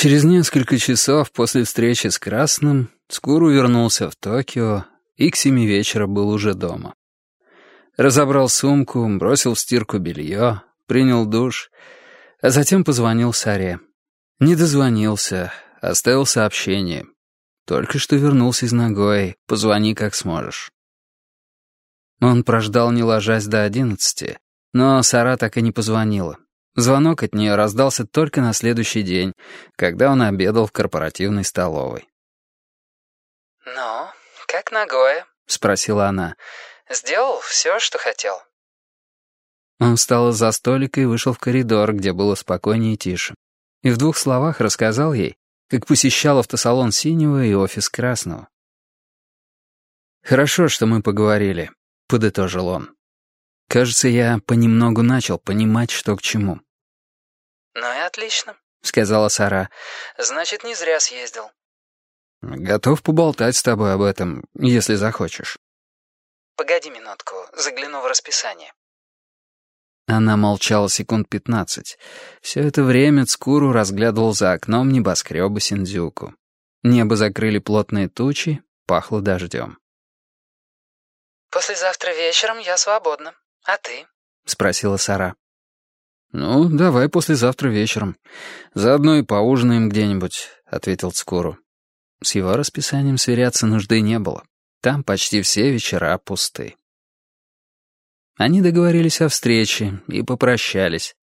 Через несколько часов после встречи с Красным Скуру вернулся в Токио и к семи вечера был уже дома. Разобрал сумку, бросил в стирку белье, принял душ, а затем позвонил Саре. Не дозвонился, оставил сообщение. Только что вернулся из Нагои, позвони как сможешь. Он прождал, не ложась до одиннадцати, но Сара так и не позвонила. Звонок от нее раздался только на следующий день, когда он обедал в корпоративной столовой. «Ну, как Нагоя?» — спросила она. «Сделал все, что хотел?» Он встал из-за столика и вышел в коридор, где было спокойнее и тише. И в двух словах рассказал ей, как посещал автосалон Синего и офис Красного. «Хорошо, что мы поговорили», — подытожил он. «Кажется, я понемногу начал понимать, что к чему». «Ну и отлично», — сказала Сара. «Значит, не зря съездил». «Готов поболтать с тобой об этом, если захочешь». «Погоди минутку, загляну в расписание». Она молчала секунд пятнадцать. Все это время Цкуру разглядывал за окном небоскреба Синдзюку. Небо закрыли плотные тучи, пахло дождем. «Послезавтра вечером я свободна. А ты?» — спросила Сара. «Ну, давай послезавтра вечером. Заодно и поужинаем где-нибудь», — ответил Цкуру. С его расписанием сверяться нужды не было. Там почти все вечера пусты. Они договорились о встрече и попрощались.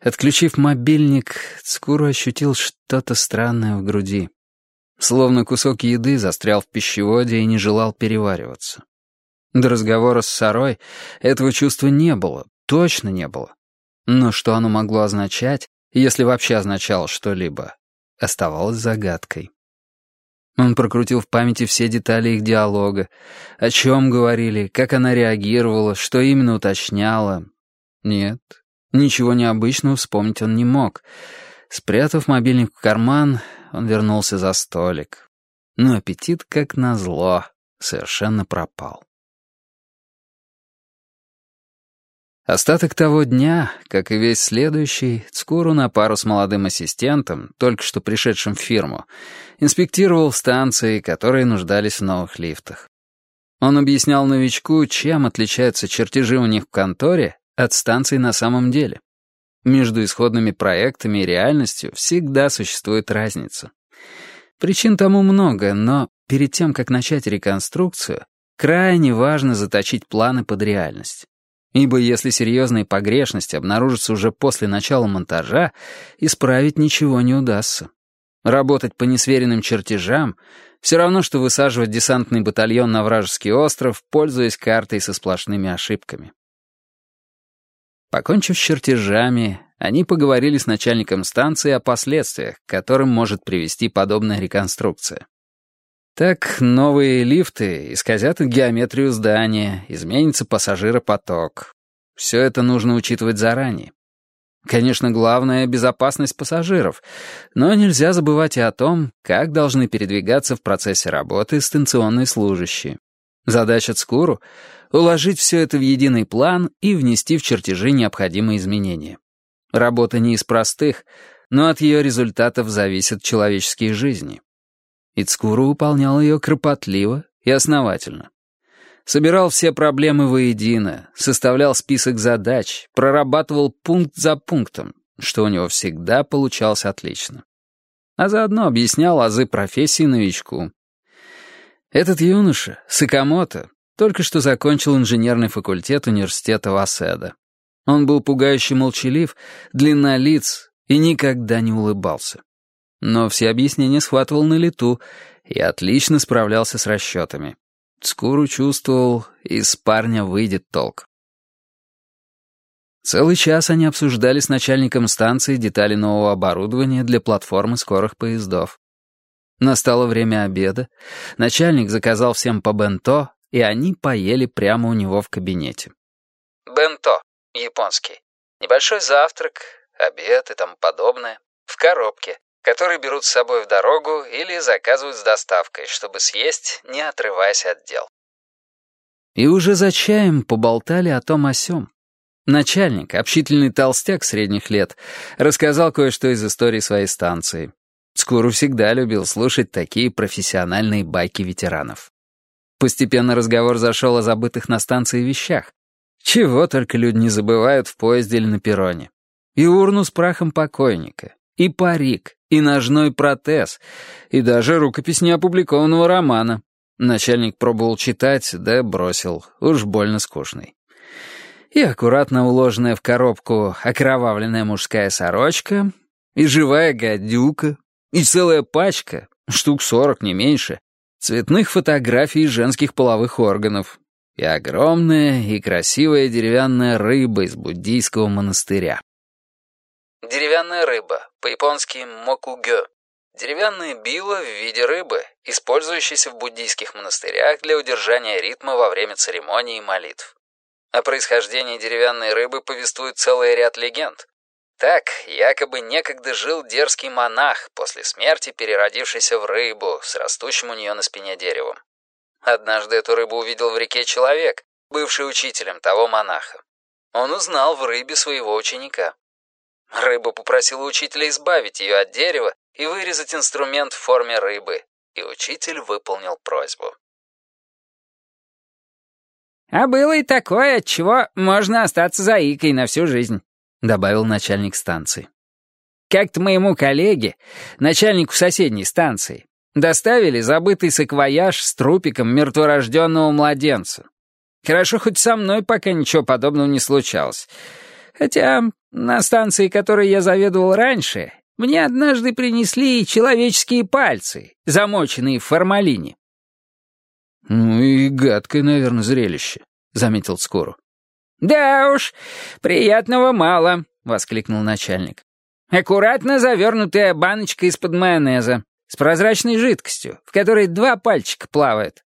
Отключив мобильник, Цкуру ощутил что-то странное в груди. Словно кусок еды застрял в пищеводе и не желал перевариваться. До разговора с Сарой этого чувства не было, точно не было. Но что оно могло означать, если вообще означало что-либо, оставалось загадкой. Он прокрутил в памяти все детали их диалога. О чем говорили, как она реагировала, что именно уточняла. Нет, ничего необычного вспомнить он не мог. Спрятав мобильник в карман, он вернулся за столик. Но аппетит, как назло, совершенно пропал. Остаток того дня, как и весь следующий, Цкуру на пару с молодым ассистентом, только что пришедшим в фирму, инспектировал станции, которые нуждались в новых лифтах. Он объяснял новичку, чем отличаются чертежи у них в конторе от станций на самом деле. Между исходными проектами и реальностью всегда существует разница. Причин тому много, но перед тем, как начать реконструкцию, крайне важно заточить планы под реальность. Ибо если серьезные погрешности обнаружатся уже после начала монтажа, исправить ничего не удастся. Работать по несверенным чертежам — все равно, что высаживать десантный батальон на вражеский остров, пользуясь картой со сплошными ошибками. Покончив с чертежами, они поговорили с начальником станции о последствиях, к которым может привести подобная реконструкция. Так новые лифты исказят геометрию здания, изменится пассажиропоток. Все это нужно учитывать заранее. Конечно, главное — безопасность пассажиров, но нельзя забывать и о том, как должны передвигаться в процессе работы станционные служащие. Задача Цкуру — уложить все это в единый план и внести в чертежи необходимые изменения. Работа не из простых, но от ее результатов зависят человеческие жизни. Ицкуру выполнял ее кропотливо и основательно. Собирал все проблемы воедино, составлял список задач, прорабатывал пункт за пунктом, что у него всегда получалось отлично. А заодно объяснял азы профессии новичку. Этот юноша, Сакамото, только что закончил инженерный факультет университета Васеда. Он был пугающе молчалив, длиннолиц и никогда не улыбался. Но все объяснения схватывал на лету и отлично справлялся с расчетами. Скуру чувствовал, из парня выйдет толк. Целый час они обсуждали с начальником станции детали нового оборудования для платформы скорых поездов. Настало время обеда, начальник заказал всем по бенто, и они поели прямо у него в кабинете. Бенто, японский. Небольшой завтрак, обед и тому подобное. В коробке которые берут с собой в дорогу или заказывают с доставкой, чтобы съесть, не отрываясь от дел. И уже за чаем поболтали о том о сём. Начальник, общительный толстяк средних лет, рассказал кое-что из истории своей станции. Скуру всегда любил слушать такие профессиональные байки ветеранов. Постепенно разговор зашел о забытых на станции вещах. Чего только люди не забывают в поезде или на перроне. И урну с прахом покойника, и парик, и ножной протез, и даже рукопись неопубликованного романа. Начальник пробовал читать, да бросил, уж больно скучный. И аккуратно уложенная в коробку окровавленная мужская сорочка, и живая гадюка, и целая пачка, штук сорок, не меньше, цветных фотографий женских половых органов, и огромная и красивая деревянная рыба из буддийского монастыря. Деревянная рыба, по-японски мокугё. Деревянное било в виде рыбы, использующееся в буддийских монастырях для удержания ритма во время церемоний и молитв. О происхождении деревянной рыбы повествует целый ряд легенд. Так, якобы некогда жил дерзкий монах, после смерти переродившийся в рыбу с растущим у нее на спине деревом. Однажды эту рыбу увидел в реке человек, бывший учителем того монаха. Он узнал в рыбе своего ученика. Рыба попросила учителя избавить ее от дерева и вырезать инструмент в форме рыбы, и учитель выполнил просьбу. «А было и такое, от чего можно остаться заикой на всю жизнь», — добавил начальник станции. «Как-то моему коллеге, начальнику соседней станции, доставили забытый саквояж с трупиком мертворожденного младенца. Хорошо, хоть со мной пока ничего подобного не случалось. Хотя на станции, которой я заведовал раньше, мне однажды принесли человеческие пальцы, замоченные в формалине. «Ну и гадкое, наверное, зрелище», — заметил Скору. «Да уж, приятного мало», — воскликнул начальник. «Аккуратно завернутая баночка из-под майонеза, с прозрачной жидкостью, в которой два пальчика плавают.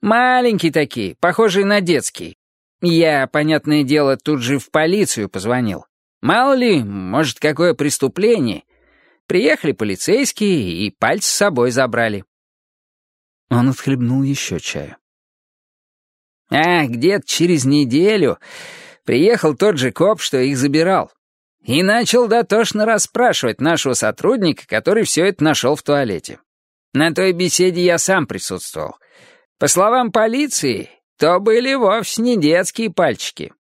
Маленькие такие, похожие на детские. Я, понятное дело, тут же в полицию позвонил. Мало ли, может, какое преступление. Приехали полицейские и пальцы с собой забрали. Он отхлебнул еще чаю. А, где-то через неделю приехал тот же коп, что их забирал. И начал дотошно расспрашивать нашего сотрудника, который все это нашел в туалете. На той беседе я сам присутствовал. По словам полиции, то были вовсе не детские пальчики.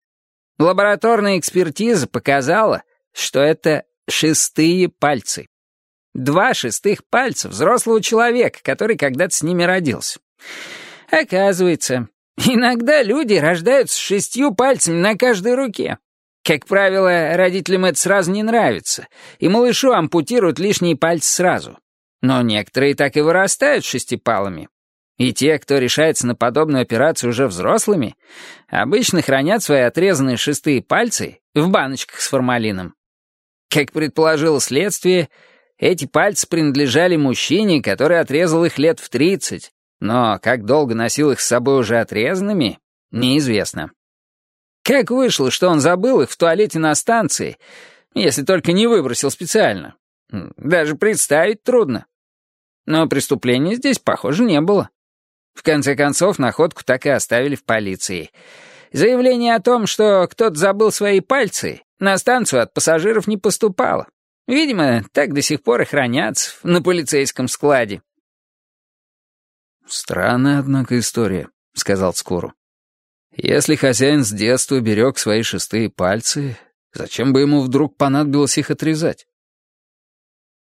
Лабораторная экспертиза показала, что это шестые пальцы. Два шестых пальца взрослого человека, который когда-то с ними родился. Оказывается, иногда люди рождаются с шестью пальцами на каждой руке. Как правило, родителям это сразу не нравится, и малышу ампутируют лишние пальцы сразу. Но некоторые так и вырастают шестипалыми. И те, кто решается на подобную операцию уже взрослыми, обычно хранят свои отрезанные шестые пальцы в баночках с формалином. Как предположило следствие, эти пальцы принадлежали мужчине, который отрезал их лет в тридцать, но как долго носил их с собой уже отрезанными, неизвестно. Как вышло, что он забыл их в туалете на станции, если только не выбросил специально? Даже представить трудно. Но преступления здесь, похоже, не было. В конце концов, находку так и оставили в полиции. Заявление о том, что кто-то забыл свои пальцы, на станцию от пассажиров не поступало. Видимо, так до сих пор и хранятся на полицейском складе. «Странная, однако, история», — сказал Скуру. «Если хозяин с детства берег свои шестые пальцы, зачем бы ему вдруг понадобилось их отрезать?»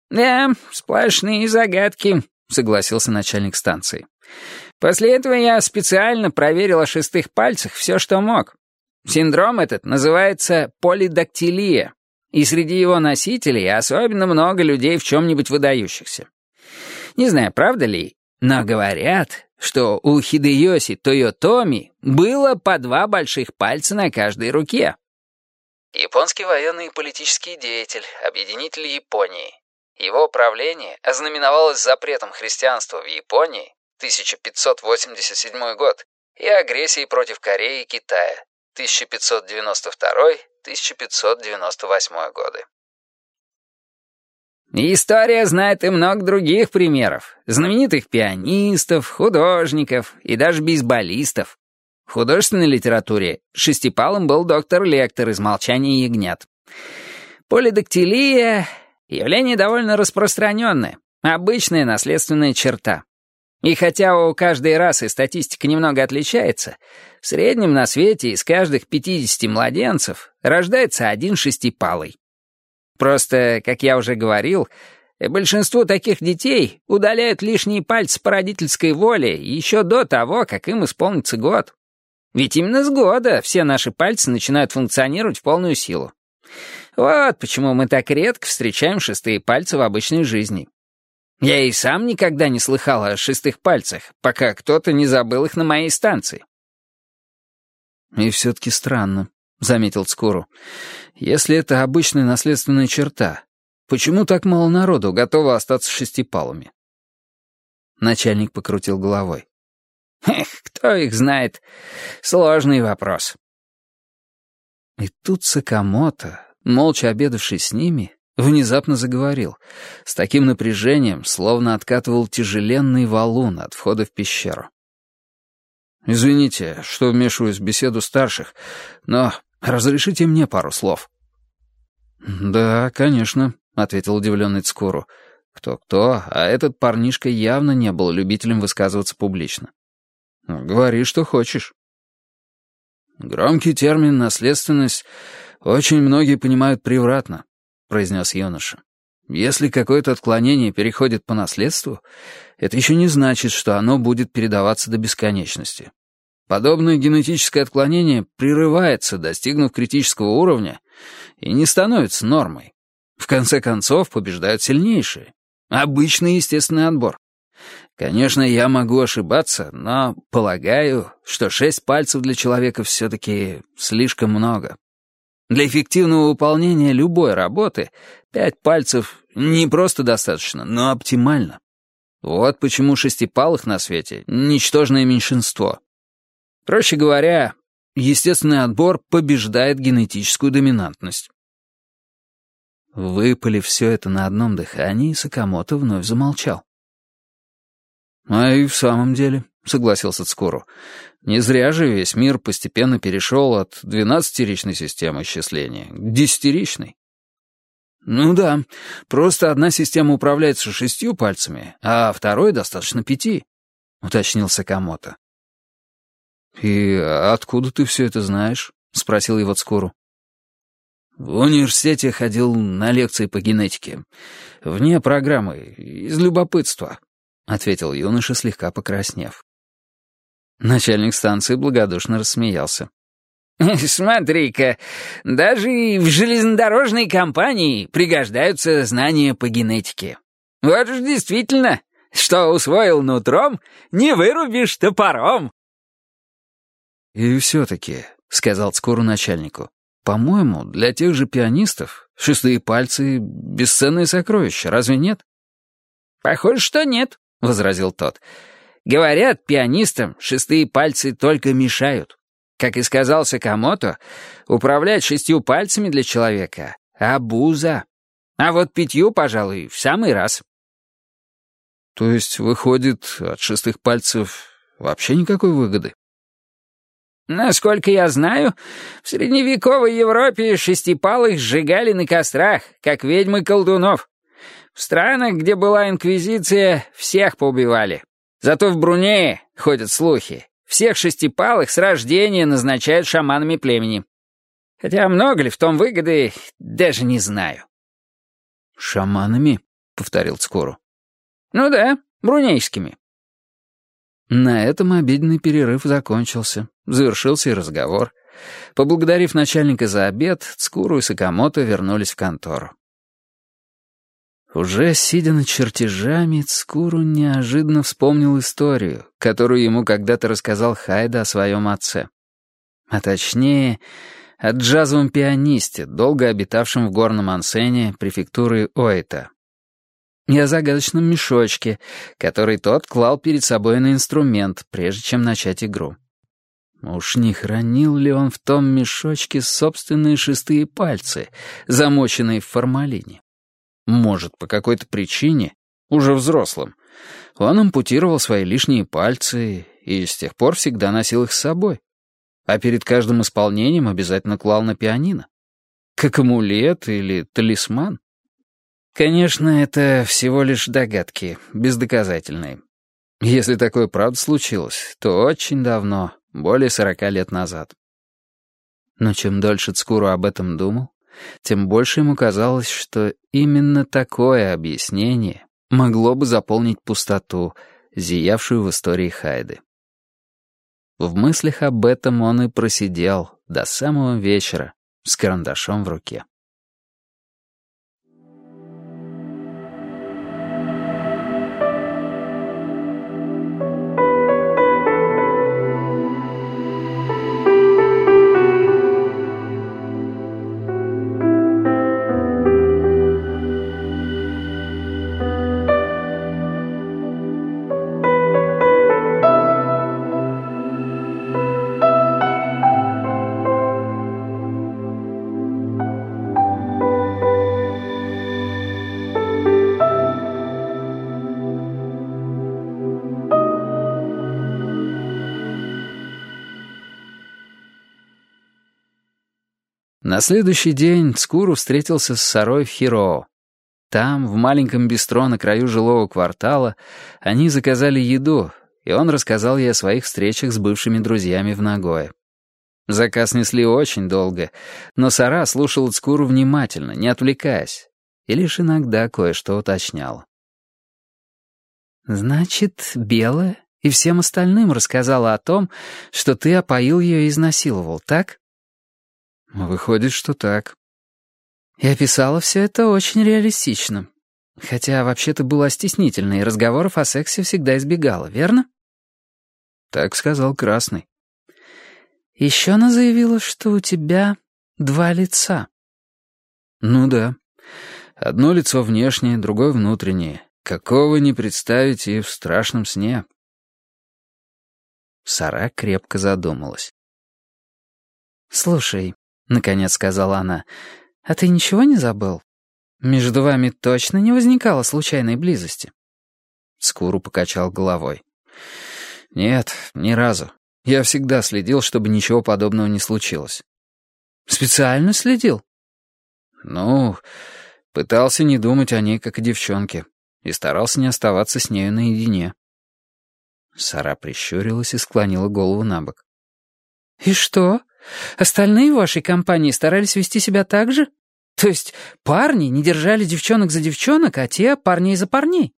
«Да, сплошные загадки», — согласился начальник станции. «После этого я специально проверил о шестых пальцах все, что мог. Синдром этот называется полидактилия и среди его носителей особенно много людей в чем-нибудь выдающихся. Не знаю, правда ли, но говорят, что у Хидеоси Тойотоми было по два больших пальца на каждой руке. Японский военный и политический деятель, объединитель Японии. Его правление ознаменовалось запретом христианства в Японии 1587 год и агрессией против Кореи и Китая 1592 1598 годы. История знает и много других примеров. Знаменитых пианистов, художников и даже бейсболистов. В художественной литературе шестипалым был доктор Лектор из «Молчания ягнят». Полидактилия — явление довольно распространенное, обычная наследственная черта. И хотя у каждой расы статистика немного отличается, в среднем на свете из каждых 50 младенцев рождается один шестипалый. Просто, как я уже говорил, большинство таких детей удаляют лишние пальцы по родительской воле еще до того, как им исполнится год. Ведь именно с года все наши пальцы начинают функционировать в полную силу. Вот почему мы так редко встречаем шестые пальцы в обычной жизни. Я и сам никогда не слыхал о шестых пальцах, пока кто-то не забыл их на моей станции. «И все-таки странно», — заметил Скуру. «Если это обычная наследственная черта, почему так мало народу готово остаться шестипалыми?» Начальник покрутил головой. «Эх, кто их знает? Сложный вопрос». И тут Сакамото, молча обедавший с ними, Внезапно заговорил, с таким напряжением, словно откатывал тяжеленный валун от входа в пещеру. «Извините, что вмешиваюсь в беседу старших, но разрешите мне пару слов». «Да, конечно», — ответил удивленный Цкуру. «Кто-кто, а этот парнишка явно не был любителем высказываться публично. Говори, что хочешь». Громкий термин «наследственность» очень многие понимают превратно. — произнес юноша. «Если какое-то отклонение переходит по наследству, это еще не значит, что оно будет передаваться до бесконечности. Подобное генетическое отклонение прерывается, достигнув критического уровня, и не становится нормой. В конце концов побеждают сильнейшие. Обычный естественный отбор. Конечно, я могу ошибаться, но полагаю, что шесть пальцев для человека все-таки слишком много. Для эффективного выполнения любой работы пять пальцев не просто достаточно, но оптимально. Вот почему шестипалых на свете — ничтожное меньшинство. Проще говоря, естественный отбор побеждает генетическую доминантность. Выпали все это на одном дыхании, Сакамото вновь замолчал. «А и в самом деле», — согласился Цкуру, — «не зря же весь мир постепенно перешел от двенадцатиричной системы исчисления к десятиричной». «Ну да, просто одна система управляется шестью пальцами, а второй достаточно пяти», — уточнил Сакамото. «И откуда ты все это знаешь?» — спросил его Цкуру. «В университете ходил на лекции по генетике. Вне программы, из любопытства», — ответил юноша, слегка покраснев. Начальник станции благодушно рассмеялся. «Смотри-ка, даже и в железнодорожной компании пригождаются знания по генетике. Вот уж действительно, что усвоил нутром, не вырубишь топором». «И все-таки», — сказал Цкуру начальнику, «по-моему, для тех же пианистов шестые пальцы — бесценные сокровища, разве нет?» «Похоже, что нет», — возразил тот. «Говорят, пианистам шестые пальцы только мешают. Как и сказал Сакамото, управлять шестью пальцами для человека — абуза. А вот пятью, пожалуй, в самый раз». «То есть, выходит, от шестых пальцев вообще никакой выгоды?» Насколько я знаю, в средневековой Европе шестипалых сжигали на кострах, как ведьмы колдунов. В странах, где была инквизиция, всех поубивали. Зато в Брунее, ходят слухи, всех шестипалых с рождения назначают шаманами племени. Хотя много ли в том выгоды, даже не знаю. «Шаманами?» — повторил Цкору. «Ну да, брунейскими». На этом обеденный перерыв закончился. Завершился и разговор. Поблагодарив начальника за обед, Цкуру и Сакамото вернулись в контору. Уже сидя над чертежами, Цкуру неожиданно вспомнил историю, которую ему когда-то рассказал Хайда о своем отце. А точнее, о джазовом пианисте, долго обитавшем в горном ансене префектуры Оэта. И о загадочном мешочке, который тот клал перед собой на инструмент, прежде чем начать игру. Уж не хранил ли он в том мешочке собственные шестые пальцы, замоченные в формалине? Может, по какой-то причине, уже взрослым, он ампутировал свои лишние пальцы и с тех пор всегда носил их с собой. а перед каждым исполнением обязательно клал на пианино. Как амулет или талисман. Конечно, это всего лишь догадки, бездоказательные. Если такое правда случилось, то очень давно, более сорока лет назад. Но чем дольше Цкуру об этом думал, тем больше ему казалось, что именно такое объяснение могло бы заполнить пустоту, зиявшую в истории Хайды. В мыслях об этом он и просидел до самого вечера с карандашом в руке. На следующий день Цкуру встретился с Сарой в Хироу. Там, в маленьком бистро на краю жилого квартала, они заказали еду, и он рассказал ей о своих встречах с бывшими друзьями в Нагое. Заказ несли очень долго, но Сара слушала Цкуру внимательно, не отвлекаясь, и лишь иногда кое-что уточняла. «Значит, Белая и всем остальным рассказала о том, что ты опоил ее и изнасиловал, так?» Выходит, что так. И описала все это очень реалистично. Хотя вообще-то была стеснительна и разговоров о сексе всегда избегала, верно? Так сказал Красный. Еще она заявила, что у тебя два лица. Ну да. Одно лицо внешнее, другое внутреннее. Какого не представить и в страшном сне. Сара крепко задумалась. «Слушай, — наконец сказала она. «А ты ничего не забыл? Между вами точно не возникало случайной близости?» Скуру покачал головой. «Нет, ни разу. Я всегда следил, чтобы ничего подобного не случилось». «Специально следил?» «Ну, пытался не думать о ней, как о девчонке, и старался не оставаться с нею наедине». Сара прищурилась и склонила голову на бок. «И что?» Остальные в вашей компании старались вести себя так же? То есть парни не держали девчонок за девчонок, а те парней за парней?»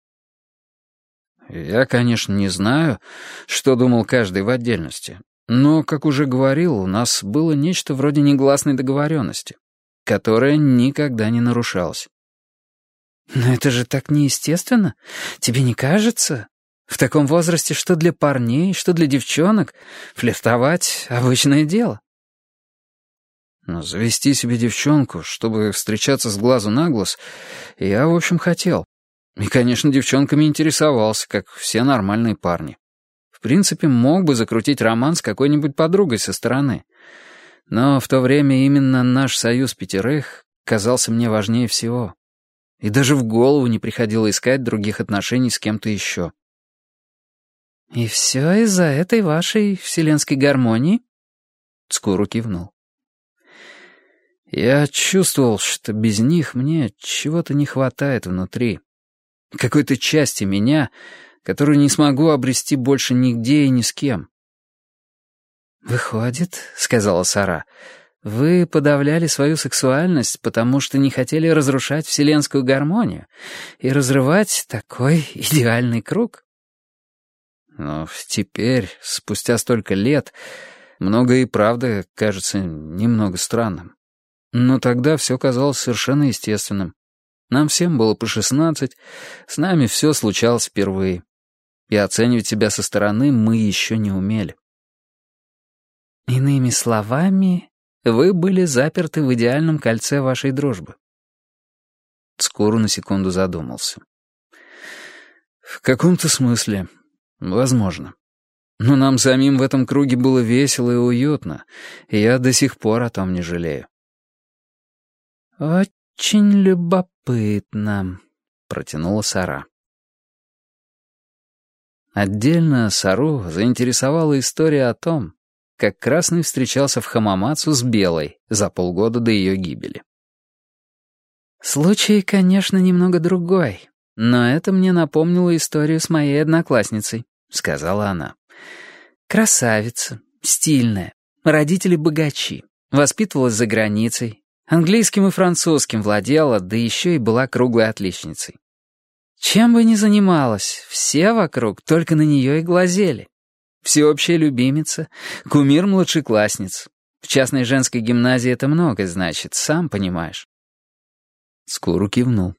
«Я, конечно, не знаю, что думал каждый в отдельности, но, как уже говорил, у нас было нечто вроде негласной договоренности, которая никогда не нарушалась». «Но это же так неестественно. Тебе не кажется? В таком возрасте что для парней, что для девчонок, флиртовать — обычное дело». Но завести себе девчонку, чтобы встречаться с глазу на глаз, я, в общем, хотел. И, конечно, девчонками интересовался, как все нормальные парни. В принципе, мог бы закрутить роман с какой-нибудь подругой со стороны. Но в то время именно наш союз пятерых казался мне важнее всего. И даже в голову не приходило искать других отношений с кем-то еще. «И все из-за этой вашей вселенской гармонии?» Скуру кивнул. Я чувствовал, что без них мне чего-то не хватает внутри. Какой-то части меня, которую не смогу обрести больше нигде и ни с кем. «Выходит», — сказала Сара, — «вы подавляли свою сексуальность, потому что не хотели разрушать вселенскую гармонию и разрывать такой идеальный круг». Но теперь, спустя столько лет, многое и правда кажется немного странным. Но тогда все казалось совершенно естественным. Нам всем было по шестнадцать, с нами все случалось впервые. И оценивать себя со стороны мы еще не умели. Иными словами, вы были заперты в идеальном кольце вашей дружбы. Скоро на секунду задумался. В каком-то смысле, возможно. Но нам самим в этом круге было весело и уютно, и я до сих пор о том не жалею. «Очень любопытно», — протянула Сара. Отдельно Сару заинтересовала история о том, как Красный встречался в Хамамацу с Белой за полгода до ее гибели. Случай, конечно, немного другой, но это мне напомнило историю с моей одноклассницей, сказала она. Красавица, стильная, родители богачи, воспитывалась за границей, английским и французским владела, да еще и была круглой отличницей. Чем бы ни занималась, все вокруг только на нее и глазели. Всеобщая любимица, кумир младшеклассниц. В частной женской гимназии это много значит, сам понимаешь. Скуру кивнул.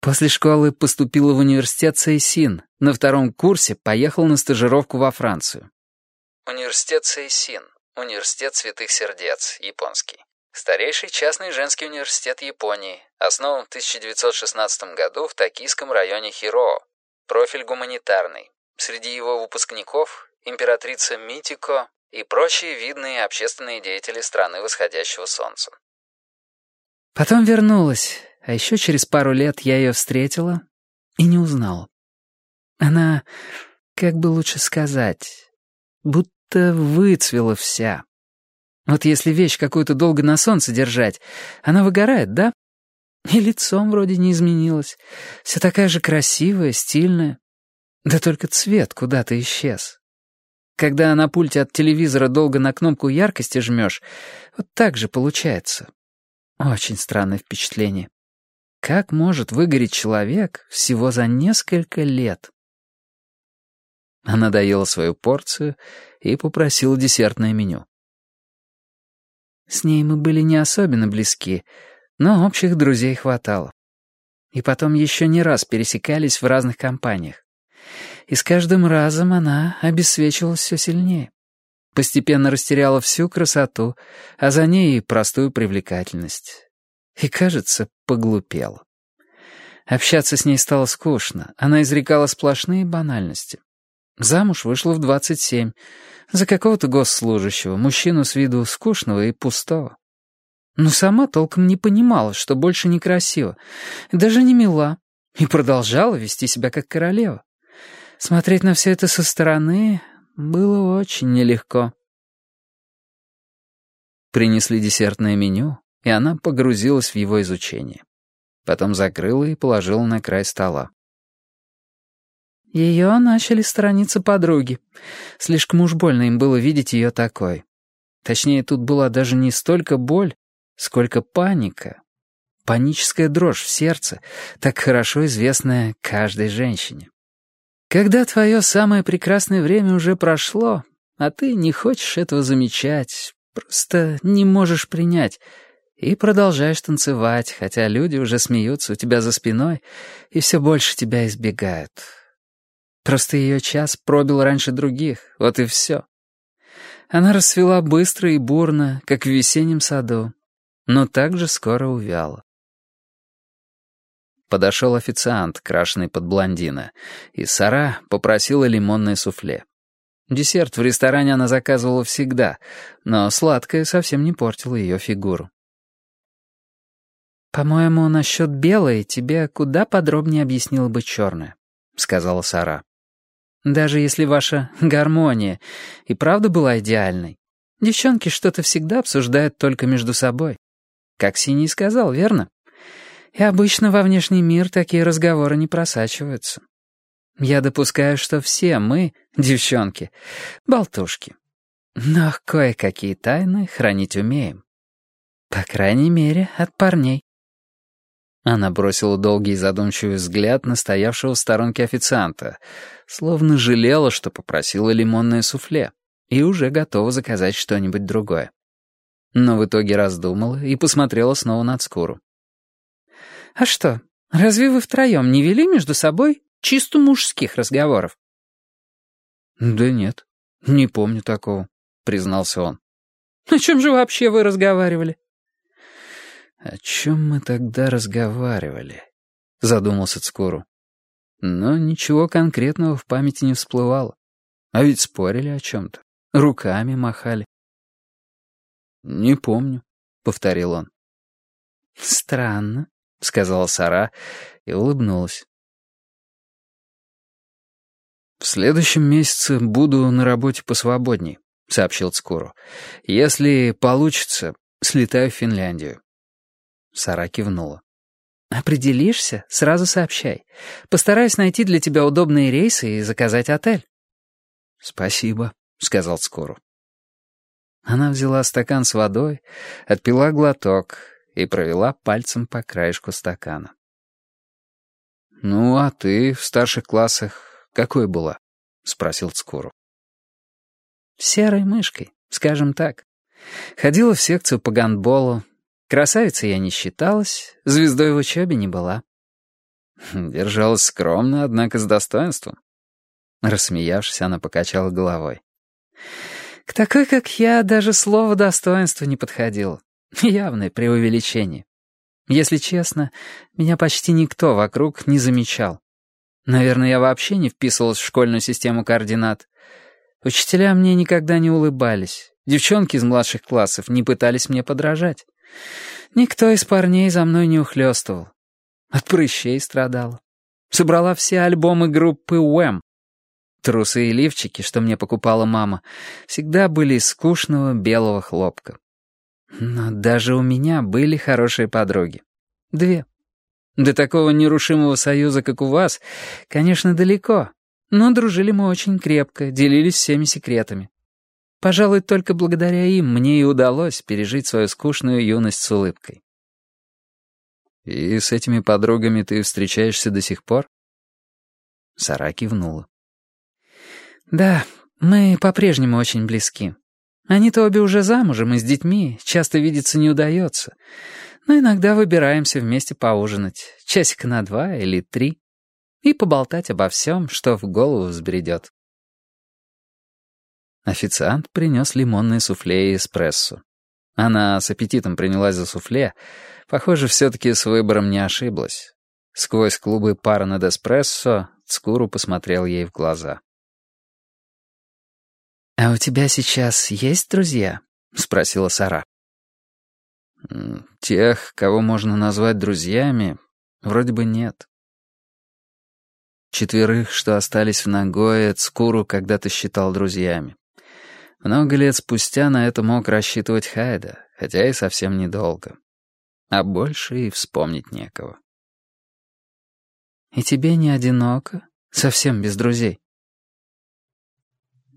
После школы поступила в университет Сейсин. На втором курсе поехал на стажировку во Францию. Университет Сейсин. Университет Святых Сердец. Японский. Старейший частный женский университет Японии. Основан в 1916 году в токийском районе Хироо. Профиль гуманитарный. Среди его выпускников императрица Митико и прочие видные общественные деятели страны восходящего солнца. Потом вернулась, а еще через пару лет я ее встретила и не узнала. Она, как бы лучше сказать, будто выцвела вся. Вот если вещь какую-то долго на солнце держать, она выгорает, да? И лицом вроде не изменилось. Все такая же красивая, стильная. Да только цвет куда-то исчез. Когда на пульте от телевизора долго на кнопку яркости жмешь, вот так же получается. Очень странное впечатление. Как может выгореть человек всего за несколько лет? Она доела свою порцию и попросила десертное меню. С ней мы были не особенно близки, но общих друзей хватало. И потом еще не раз пересекались в разных компаниях. И с каждым разом она обесцвечивалась все сильнее. Постепенно растеряла всю красоту, а за ней и простую привлекательность. И, кажется, поглупела. Общаться с ней стало скучно, она изрекала сплошные банальности. Замуж вышла в 27, за какого-то госслужащего, мужчину с виду скучного и пустого. Но сама толком не понимала, что больше некрасиво, даже не мила, и продолжала вести себя как королева. Смотреть на все это со стороны было очень нелегко. Принесли десертное меню, и она погрузилась в его изучение. Потом закрыла и положила на край стола. Ее начали сторониться подруги. Слишком уж больно им было видеть ее такой. Точнее, тут была даже не столько боль, сколько паника. Паническая дрожь в сердце, так хорошо известная каждой женщине. Когда твое самое прекрасное время уже прошло, а ты не хочешь этого замечать, просто не можешь принять, и продолжаешь танцевать, хотя люди уже смеются у тебя за спиной и все больше тебя избегают. Просто ее час пробил раньше других, вот и все. Она расцвела быстро и бурно, как в весеннем саду, но также скоро увяла. Подошел официант, крашеный под блондина, и Сара попросила лимонное суфле. Десерт в ресторане она заказывала всегда, но сладкое совсем не портило ее фигуру. «По-моему, насчет белой тебе куда подробнее объяснила бы черная», — сказала Сара. «Даже если ваша гармония и правда была идеальной, девчонки что-то всегда обсуждают только между собой. Как Синий сказал, верно?» И обычно во внешний мир такие разговоры не просачиваются. Я допускаю, что все мы, девчонки, болтушки. Но кое-какие тайны хранить умеем. По крайней мере, от парней. Она бросила долгий задумчивый взгляд на стоявшего в сторонке официанта, словно жалела, что попросила лимонное суфле, и уже готова заказать что-нибудь другое. Но в итоге раздумала и посмотрела снова на Цкуру. «А что, разве вы втроем не вели между собой чисто мужских разговоров?» «Да нет, не помню такого», — признался он. «О чем же вообще вы разговаривали?» «О чем мы тогда разговаривали?» — задумался Цкуру. Но ничего конкретного в памяти не всплывало. А ведь спорили о чем-то, руками махали. «Не помню», — повторил он. «Странно», — сказала Сара и улыбнулась. «В следующем месяце буду на работе посвободней. сообщил Цкуру. «Если получится, слетаю в Финляндию». Сара кивнула. «Определишься? Сразу сообщай. Постараюсь найти для тебя удобные рейсы и заказать отель». «Спасибо», — сказал Цкуру. Она взяла стакан с водой, отпила глоток и провела пальцем по краешку стакана. «Ну, а ты в старших классах какой была?» — спросил Цкуру. «Серой мышкой, скажем так. Ходила в секцию по гандболу. Красавицей я не считалась, звездой в учебе не была». Держалась скромно, однако с достоинством. Рассмеявшись, она покачала головой. К такой, как я, даже слово достоинства не подходило. Явное преувеличение. Если честно, меня почти никто вокруг не замечал. Наверное, я вообще не вписывалась в школьную систему координат. Учителя мне никогда не улыбались. Девчонки из младших классов не пытались мне подражать. Никто из парней за мной не ухлёстывал. От прыщей страдала. Собрала все альбомы группы Уэм. Трусы и лифчики, что мне покупала мама, всегда были из скучного белого хлопка. Но даже у меня были хорошие подруги. Две. До такого нерушимого союза, как у вас, конечно, далеко. Но дружили мы очень крепко, делились всеми секретами. Пожалуй, только благодаря им мне и удалось пережить свою скучную юность с улыбкой. «И с этими подругами ты встречаешься до сих пор?» Сара кивнула. «Да, мы по-прежнему очень близки. Они-то обе уже замужем и с детьми, часто видеться не удается. Но иногда выбираемся вместе поужинать, часика на два или три, и поболтать обо всем, что в голову взбредет». Официант принес лимонное суфле и эспрессо. Она с аппетитом принялась за суфле. Похоже, все-таки с выбором не ошиблась. Сквозь клубы пара над эспрессо Цкуру посмотрел ей в глаза. «А у тебя сейчас есть друзья?» — спросила Сара. «Тех, кого можно назвать друзьями, вроде бы нет». Четверых, что остались в Нагое, Цкуру когда-то считал друзьями. Много лет спустя на это мог рассчитывать Хайда, хотя и совсем недолго. А больше и вспомнить некого. «И тебе не одиноко? Совсем без друзей?»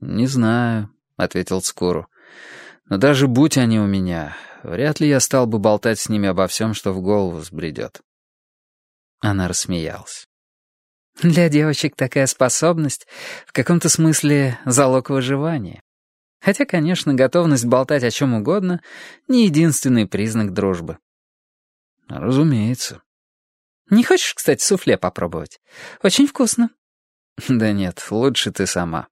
«Не знаю», — ответил Цкуру. «Но даже будь они у меня, вряд ли я стал бы болтать с ними обо всем, что в голову взбредет». Она рассмеялась. «Для девочек такая способность в каком-то смысле залог выживания. Хотя, конечно, готовность болтать о чем угодно — не единственный признак дружбы». «Разумеется». «Не хочешь, кстати, суфле попробовать? Очень вкусно». «Да нет, лучше ты сама».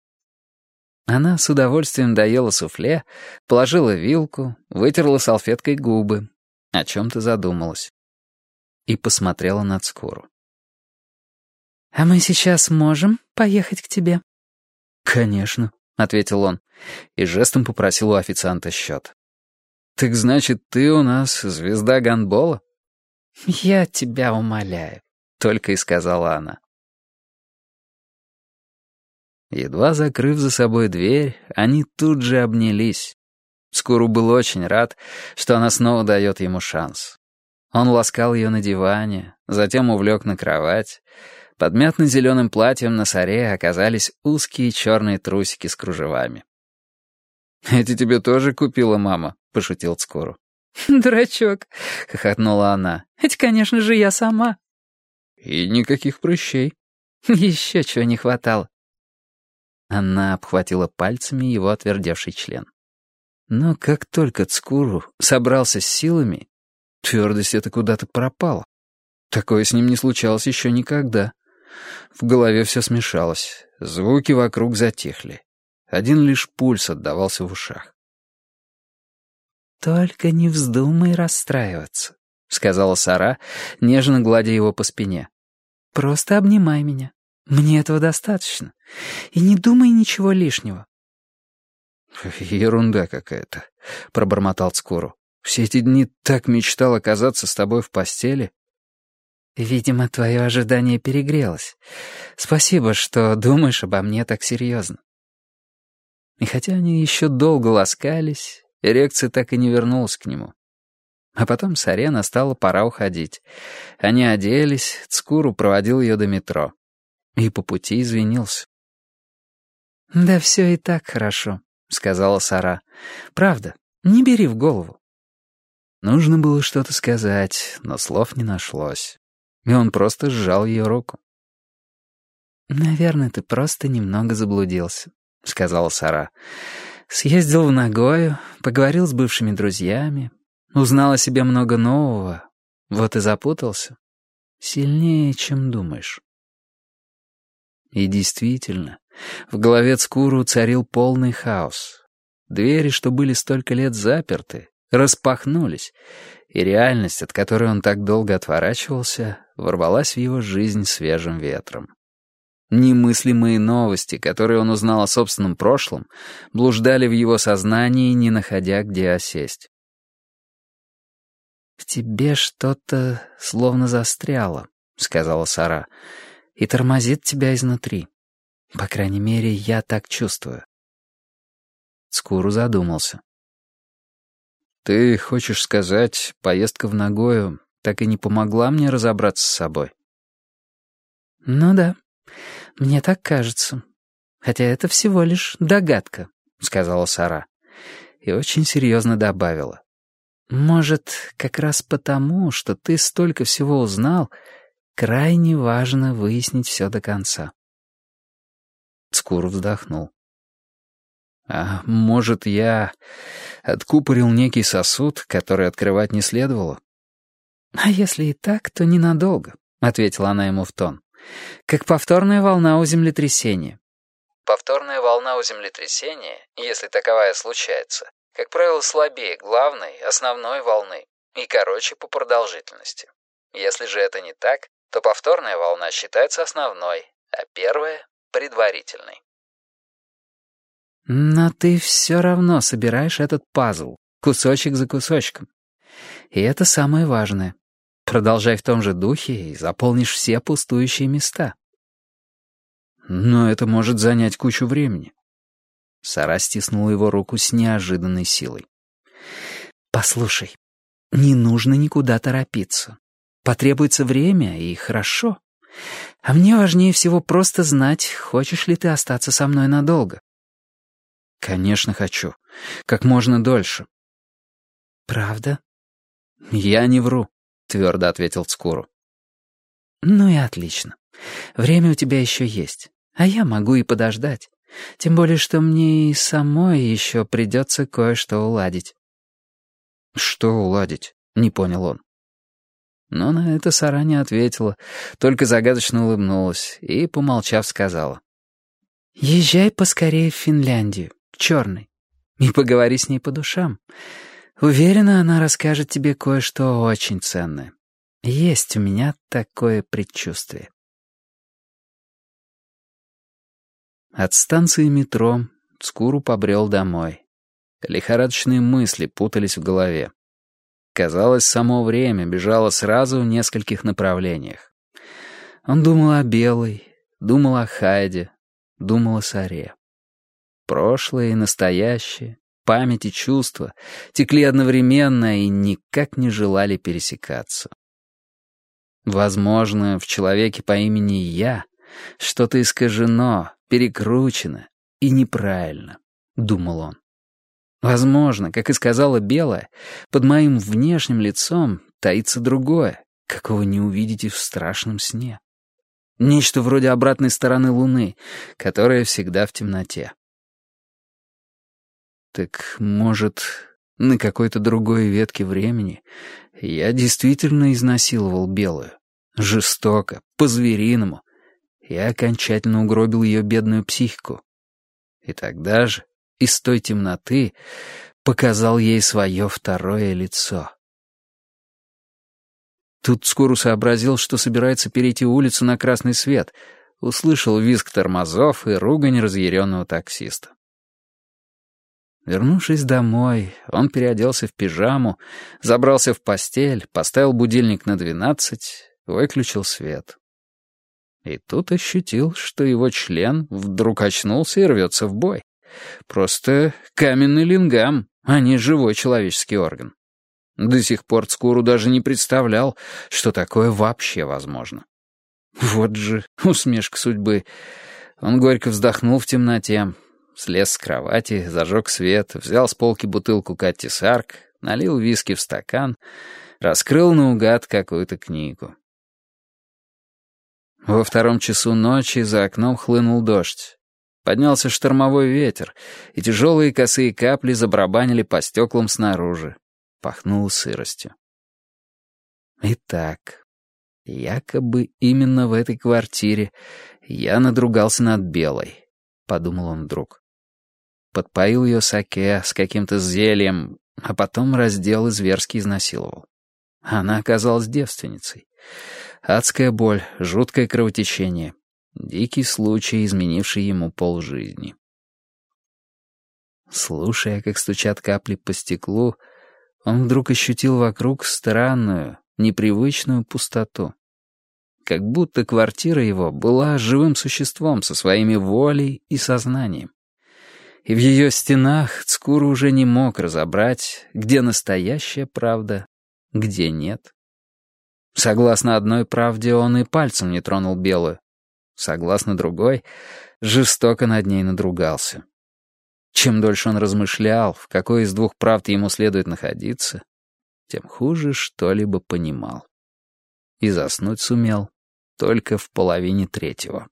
Она с удовольствием доела суфле, положила вилку, вытерла салфеткой губы, о чем-то задумалась. И посмотрела на Цкуру. «А мы сейчас можем поехать к тебе?» «Конечно», — ответил он, и жестом попросил у официанта счет. «Так значит, ты у нас звезда гандбола?» «Я тебя умоляю», — только и сказала она. Едва закрыв за собой дверь, они тут же обнялись. Скуру был очень рад, что она снова дает ему шанс. Он ласкал ее на диване, затем увлек на кровать. Под мятно-зеленым платьем на соре оказались узкие черные трусики с кружевами. «Эти тебе тоже купила мама?» — пошутил Цкуру. «Дурачок», — хохотнула она. «Эти, конечно же, я сама». «И никаких прыщей». «Еще чего не хватало. Она обхватила пальцами его отвердевший член. Но как только Цкуру собрался с силами, твердость эта куда-то пропала. Такое с ним не случалось еще никогда. В голове все смешалось, звуки вокруг затихли. Один лишь пульс отдавался в ушах. «Только не вздумай расстраиваться», — сказала Сара, нежно гладя его по спине. «Просто обнимай меня. Мне этого достаточно. И не думай ничего лишнего». «Ерунда какая-то», — пробормотал Цкуру. «Все эти дни так мечтал оказаться с тобой в постели». «Видимо, твое ожидание перегрелось. Спасибо, что думаешь обо мне так серьезно». И хотя они еще долго ласкались, эрекция так и не вернулась к нему. А потом Сарена стала пора уходить. Они оделись, Цкуру проводил ее до метро. И по пути извинился. «Да все и так хорошо», — сказала Сара. «Правда, не бери в голову». Нужно было что-то сказать, но слов не нашлось. И он просто сжал ее руку. «Наверное, ты просто немного заблудился», — сказала Сара. «Съездил в Нагою, поговорил с бывшими друзьями, узнал о себе много нового, вот и запутался. Сильнее, чем думаешь». И действительно, в голове Цкуру царил полный хаос. Двери, что были столько лет заперты, распахнулись, и реальность, от которой он так долго отворачивался, ворвалась в его жизнь свежим ветром. Немыслимые новости, которые он узнал о собственном прошлом, блуждали в его сознании, не находя где осесть. «В тебе что-то словно застряло», — сказала Сара, — «и тормозит тебя изнутри. По крайней мере, я так чувствую». Скуру задумался. «Ты хочешь сказать, поездка в Нагою так и не помогла мне разобраться с собой?» «Ну да, мне так кажется. Хотя это всего лишь догадка», — сказала Сара. И очень серьезно добавила. «Может, как раз потому, что ты столько всего узнал, крайне важно выяснить все до конца». Скур вздохнул. «А может, я откупорил некий сосуд, который открывать не следовало?» «А если и так, то ненадолго», — ответила она ему в тон. «Как повторная волна у землетрясения». Повторная волна у землетрясения, если таковая случается, как правило, слабее главной, основной волны и короче по продолжительности. Если же это не так, то повторная волна считается основной, а первая — предварительной. Но ты все равно собираешь этот пазл, кусочек за кусочком. И это самое важное. Продолжай в том же духе и заполнишь все пустующие места. Но это может занять кучу времени. Сара стиснула его руку с неожиданной силой. «Послушай, не нужно никуда торопиться. Потребуется время, и хорошо. А мне важнее всего просто знать, хочешь ли ты остаться со мной надолго. «Конечно хочу. Как можно дольше». «Правда?» «Я не вру», — твердо ответил Цкуру. «Ну и отлично. Время у тебя еще есть, а я могу и подождать. Тем более, что мне и самой еще придется кое-что уладить». «Что уладить?» — не понял он. Но на это Сара не ответила, только загадочно улыбнулась и, помолчав, сказала. «Езжай поскорее в Финляндию черной, и поговори с ней по душам. Уверена, она расскажет тебе кое-что очень ценное. Есть у меня такое предчувствие. От станции метро Цкуру побрел домой. Лихорадочные мысли путались в голове. Казалось, само время бежало сразу в нескольких направлениях. Он думал о Белой, думал о Хайде, думал о Саре. Прошлое и настоящее, память и чувства текли одновременно и никак не желали пересекаться. Возможно, в человеке по имени «Я» что-то искажено, перекручено и неправильно, — думал он. Возможно, как и сказала Белая, под моим внешним лицом таится другое, какого не увидите в страшном сне. Нечто вроде обратной стороны Луны, которая всегда в темноте. Так, может, на какой-то другой ветке времени я действительно изнасиловал Белую. Жестоко, по-звериному. Я окончательно угробил ее бедную психику. И тогда же, из той темноты, показал ей свое второе лицо. Тут скоро сообразил, что собирается перейти улицу на красный свет, услышал визг тормозов и ругань разъяренного таксиста. Вернувшись домой, он переоделся в пижаму, забрался в постель, поставил будильник на двенадцать, выключил свет. И тут ощутил, что его член вдруг очнулся и рвется в бой. Просто каменный лингам, а не живой человеческий орган. До сих пор Цкуру даже не представлял, что такое вообще возможно. Вот же усмешка судьбы. Он горько вздохнул в темноте, слез с кровати, зажег свет, взял с полки бутылку Катти Сарк, налил виски в стакан, раскрыл наугад какую-то книгу. Во втором часу ночи за окном хлынул дождь. Поднялся штормовой ветер, и тяжелые косые капли забарабанили по стеклам снаружи. Пахнуло сыростью. Итак, якобы именно в этой квартире я надругался над Белой, — подумал он вдруг. Подпоил ее саке с каким-то зельем, а потом раздел и зверски изнасиловал. Она оказалась девственницей. Адская боль, жуткое кровотечение. Дикий случай, изменивший ему полжизни. Слушая, как стучат капли по стеклу, он вдруг ощутил вокруг странную, непривычную пустоту. Как будто квартира его была живым существом со своими волей и сознанием. И в ее стенах Цкур уже не мог разобрать, где настоящая правда, где нет. Согласно одной правде, он и пальцем не тронул белую. Согласно другой, жестоко над ней надругался. Чем дольше он размышлял, в какой из двух правд ему следует находиться, тем хуже что-либо понимал. И заснуть сумел только в половине третьего.